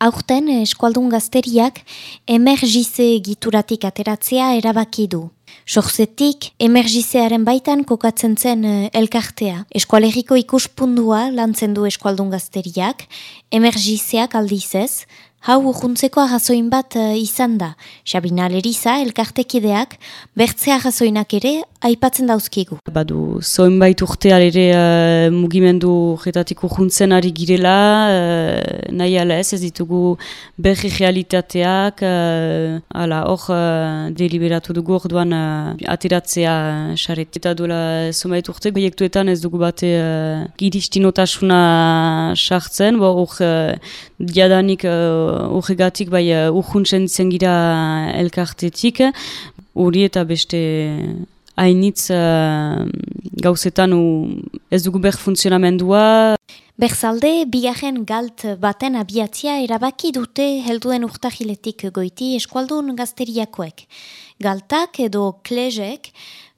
Aurten eskualdun gazteriak emergize gituratik ateratzea erabaki du. Sorzetik, emergizearen baitan kokatzen zen eh, elkartea. Eskualeriko ikuspundua lantzen du eskualdun gazteriak, emergizeak aldizez, hau urruntzeko arrazoin bat uh, izan da. Sabina Leriza, elkartekideak, bertzea arrazoinak ere aipatzen dauzkigu. Badu, zoin bait urteal ere uh, mugimendu jetatik urruntzen ari girela, uh, nahi ala ez, ez ditugu berri realitateak, uh, ala hor uh, deliberatu dugu orduan uh, ateratzea xaret. Eta duela zoin bait urte, proiektuetan ez dugu bate uh, iristinotasuna sartzen, bo hor uh, diadanik horregatik uh, bai uh, urruntzen zengira elkartetik, hori eta beste hainitz uh, gauzetan u, ez dugu ber funtzionamendua. Berzalde, bigarren galt baten abiatzia erabaki dute helduen urtahiletik goiti eskualdun gazteriakoek. Galtak edo klezek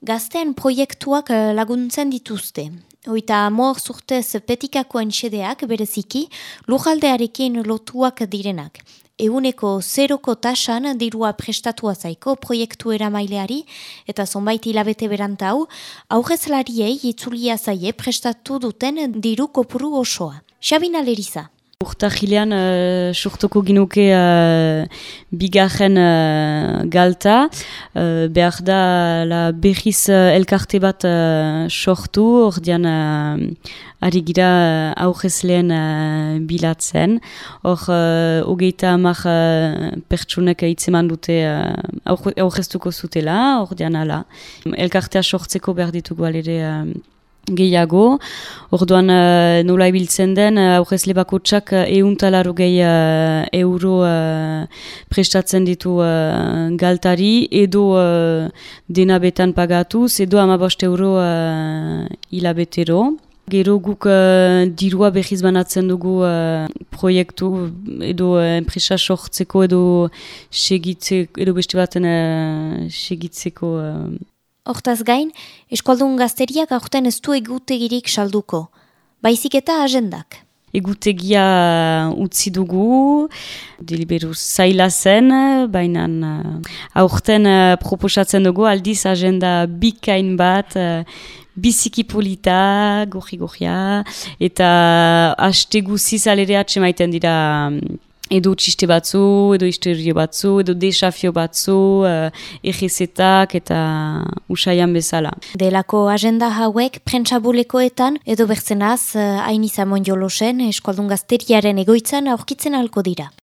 gazten proiektuak laguntzen dituzte. Oita amor zurtez petikakoen xedeak bereziki lujaldearekin lotuak direnak euneko zeroko tasan dirua prestatua zaiko proiektu eramaileari eta zonbait hilabete berantau, aurrezlariei itzulia zaie prestatu duten diru kopuru osoa. Xabina Leriza. Urta jilean uh, surtoko ginuke uh, bigarren uh, galta, uh, behar da la berriz uh, elkarte bat uh, sortu, ordean uh, ari gira uh, aurrezleen uh, bilatzen. Hor, uh, ogeita amak uh, pertsunek itzeman dute uh, aurreztuko zutela, ordean ala. Elkartea sortzeko behar ditugu alere uh, gehiago. Orduan uh, nola ibiltzen den, uh, aurrez lebako txak uh, euntalaro gehi uh, euro uh, prestatzen ditu uh, galtari, edo uh, dena betan pagatuz, edo amabost euro uh, hilabetero. Gero guk uh, dirua behiz banatzen dugu uh, proiektu edo uh, enpresa sortzeko edo segitzeko, edo beste baten uh, segitzeko Hortaz gain, eskualdun gazteriak aurten ez du egutegirik salduko. Baizik eta agendak. Egutegia utzi dugu, deliberu zaila zen, baina uh, aurten uh, proposatzen dugu aldiz agenda bikain bat, uh, biziki polita, gorri-gorria, eta haste guziz alere atse dira edo txiste batzu, edo historio batzu, edo desafio batzu, uh, egizetak eta usaian bezala. Delako agenda hauek prentsabulekoetan edo bertzenaz uh, hain izamon jolosen eskualdun gazteriaren egoitzan aurkitzen alko dira.